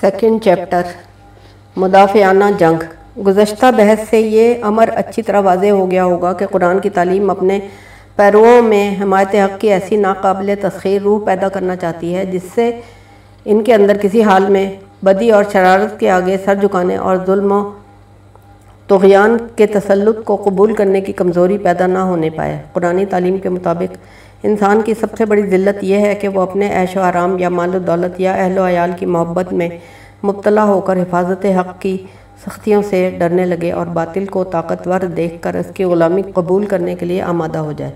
Second chapter مدافعانہ جنگ. گزشتہ بحث سے یہ امر اچھی طرح واضح ہو گیا ہوگا کہ قرآن کی تعلیم اپنے پیروؤں میں حمایت حق کی ایسی ناقابل تسخیر روح پیدا کرنا چاہتی ہے، جس سے ان کے اندر کسی حال میں بدی اور شرارت کے آگے سر جھکانے اور ظلم و تغیان کے تسلط کو قبول کرنے کی کمزوری پیدا نہ ہونے پائے۔ قرآن تعلیم کے مطابق انسان کی سب سے بڑی ذلت یہ ہے کہ وہ اپنے عیش و آرام یا مال و دولت یا اہل و عیال کی محبت میں مبتلا ہو کر حفاظت حق کی سختیوں سے ڈرنے لگے اور باطل کو طاقتور دیکھ کر اس کی غلامی قبول کرنے کے لیے آمادہ ہو جائے۔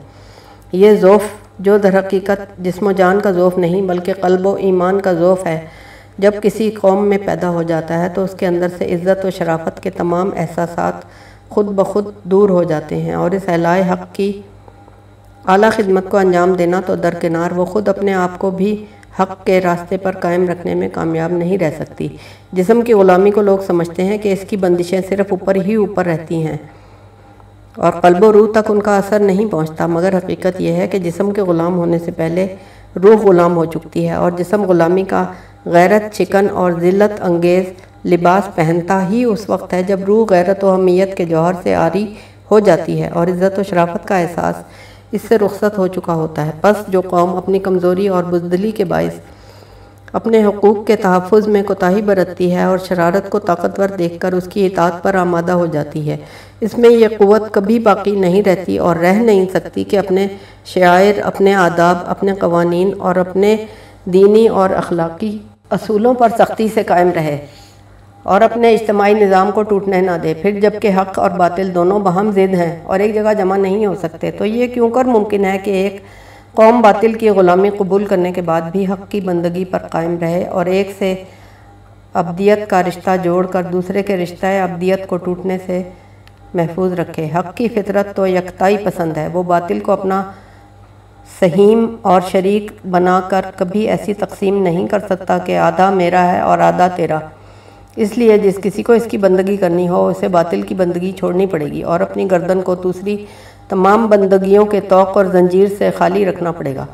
یہ ذوف جو در حقیقت جسم و جان کا ذوف نہیں بلکہ قلب و ایمان کا ذوف ہے۔ جب کسی قوم میں پیدا ہو جاتا ہے تو اس کے اندر سے عزت و شرافت کے تمام احساسات خود بخود دور ہو جاتے ہیں اور اس اعلائے حق کی اعلیٰ خدمت کو انجام دینا تو درکنار وہ خود اپنے آپ کو بھی حق کے راستے پر قائم رکھنے میں کامیاب نہیں رہ سکتی۔ جسم کی غلامی کو لوگ سمجھتے ہیں کہ اس کی بندشیں صرف اوپر ہی اوپر رہتی ہیں اور قلب و روح تک ان کا اثر نہیں پہنچتا۔ مگر حقیقت یہ ہے کہ جسم کے غلام ہونے سے پہلے روح غلام ہو چکتی ہے اور جسم غلامی کا غیرت، چکن اور ذلت انگیز لباس پہنتا ہی اس وقت ہے جب روح غیرت و حمیت کے جوہر سے آری ہو جاتی ہے اور عزت و شرافت کا احساس اس سے رخصت ہو چکا ہوتا ہے۔ پس جو قوم اپنی کمزوری اور بزدلی کے باعث اپنے حقوق کے تحفظ میں کوتاہی برتتی ہے اور شرارت کو طاقتور دیکھ کر اس کی اطاعت پر آمادہ ہو جاتی ہے، اس میں یہ قوت کبھی باقی نہیں رہتی اور رہ نہیں سکتی کہ اپنے شاعر اپنے آداب، اپنے قوانین اور اپنے دینی اور اخلاقی اصولوں پر سختی سے قائم رہے۔ اور اپنے اجتماعی نظام کو ٹوٹنے نہ دے۔ پھر جبکہ حق اور باطل دونوں بہم زد ہیں اور ایک جگہ جمع نہیں ہو سکتے، تو یہ کیوں کر ممکن ہے کہ ایک قوم باطل کی غلامی قبول کرنے کے بعد بھی حق کی بندگی پر قائم رہے اور ایک سے ابدیت کا رشتہ جوڑ کر دوسرے کے رشتہ ابدیت کو ٹوٹنے سے محفوظ رکھے۔ حق کی فطرت تو یکتائی پسند ہے، وہ باطل کو اپنا سہیم اور شریک بنا کر کبھی ایسی تقسیم نہیں کر سکتا کہ آدھا میرا ہے اور آدھا تیرا۔ اس لیے جس کسی کو اس کی بندگی کرنی ہو، اسے باطل کی بندگی چھوڑنی پڑے گی اور اپنی گردن کو دوسری تمام بندگیوں کے توق اور زنجیر سے خالی رکھنا پڑے گا۔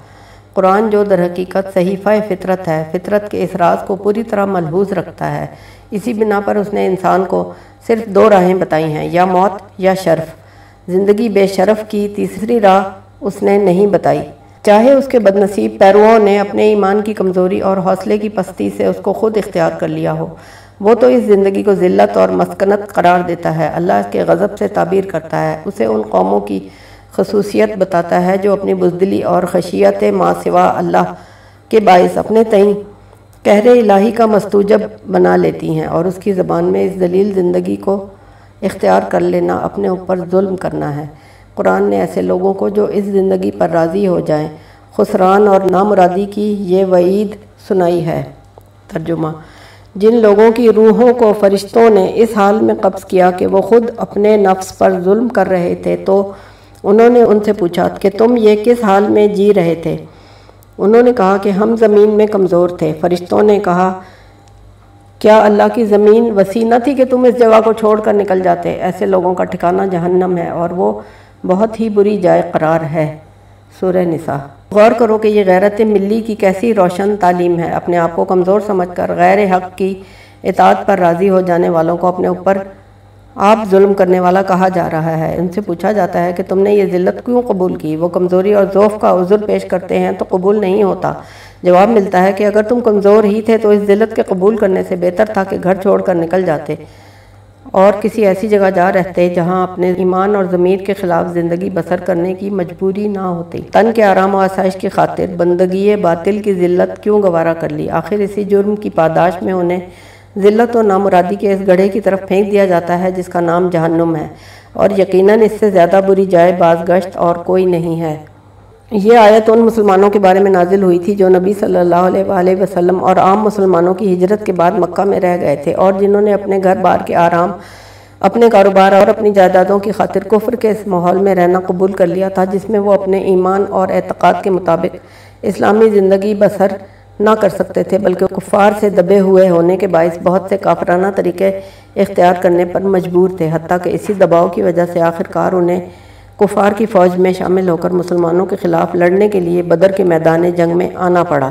قرآن جو در حقیقت صحیفہ فطرت ہے، فطرت کے اس راز کو پوری طرح ملحوظ رکھتا ہے۔ اسی بنا پر اس نے انسان کو صرف دو راہیں بتائی ہیں، یا موت یا شرف۔ زندگی بے شرف کی تیسری راہ اس نے نہیں بتائی۔ چاہے اس کے بدنصیب پیروؤں نے اپنے ایمان کی کمزوری اور حوصلے کی پستی سے اس کو خود اختیار کر لیا ہو وہ تو اس زندگی کو ذلت اور مسکنت قرار دیتا ہے۔ اللہ کے غضب سے تعبیر کرتا ہے۔ اسے ان قوموں کی خصوصیت بتاتا ہے جو اپنی بزدلی اور خشیت ما سوا اللہ کے باعث اپنے تئیں کہر الہی کا مستوجب بنا لیتی ہیں اور اس کی زبان میں اس دلیل زندگی کو اختیار کر لینا، اپنے اوپر ظلم کرنا ہے۔ قرآن نے ایسے لوگوں کو جو اس زندگی پر راضی ہو جائیں۔ خسران اور نامرادی کی یہ وعید سنائی ہے۔ ترجمہ جن لوگوں کی روحوں کو فرشتوں نے اس حال میں قبض کیا کہ وہ خود اپنے نفس پر ظلم کر رہے تھے، تو انہوں نے ان سے پوچھا کہ تم یہ کس حال میں جی رہے تھے؟ انہوں نے کہا کہ ہم زمین میں کمزور تھے۔ فرشتوں نے کہا، کیا اللہ کی زمین وسیع نہ تھی کہ تم اس جگہ کو چھوڑ کر نکل جاتے؟ ایسے لوگوں کا ٹھکانہ جہنم ہے اور وہ بہت ہی بری جائے قرار ہے۔ سورہ نساء غور کرو کہ یہ غیرت ملی کی کیسی روشن تعلیم ہے۔ اپنے آپ کو کمزور سمجھ کر، غیر حق کی اطاعت پر راضی ہو جانے والوں کو اپنے اوپر آپ ظلم کرنے والا کہا جا رہا ہے۔ ان سے پوچھا جاتا ہے کہ تم نے یہ ذلت کیوں قبول کی؟ وہ کمزوری اور ذوف کا عذر پیش کرتے ہیں تو قبول نہیں ہوتا۔ جواب ملتا ہے کہ اگر تم کمزور ہی تھے تو اس ذلت کے قبول کرنے سے بہتر تھا کہ گھر چھوڑ کر نکل جاتے۔ اور کسی ایسی جگہ جا رہتے جہاں اپنے ایمان اور ضمیر کے خلاف زندگی بسر کرنے کی مجبوری نہ ہوتی۔ تن کے آرام و آسائش کی خاطر بندگی باطل کی ذلت کیوں گوارا کر لی؟ آخر اسی جرم کی پاداش میں انہیں ذلت و نامرادی کے اس گڑھے کی طرف پھینک دیا جاتا ہے جس کا نام جہنم ہے۔ اور یقیناً اس سے زیادہ بری جائے باز گشت اور کوئی نہیں ہے۔ یہ آیت ان مسلمانوں کے بارے میں نازل ہوئی تھی جو نبی صلی اللہ علیہ وآلہ وسلم اور عام مسلمانوں کی ہجرت کے بعد مکہ میں رہ گئے تھے اور جنہوں نے اپنے گھر بار کے آرام، اپنے کاروبار اور اپنی جائیدادوں کی خاطر کفر کے اس ماحول میں رہنا قبول کر لیا تھا، جس میں وہ اپنے ایمان اور اعتقاد کے مطابق اسلامی زندگی بسر نہ کر سکتے تھے، بلکہ کفار سے دبے ہوئے ہونے کے باعث بہت سے کافرانہ طریقے اختیار کرنے پر مجبور تھے، حتیٰ کہ اسی دباؤ کی وجہ سے آخر کار انہیں کفار کی فوج میں شامل ہو کر مسلمانوں کے خلاف لڑنے کے لیے بدر کے میدان جنگ میں آنا پڑا۔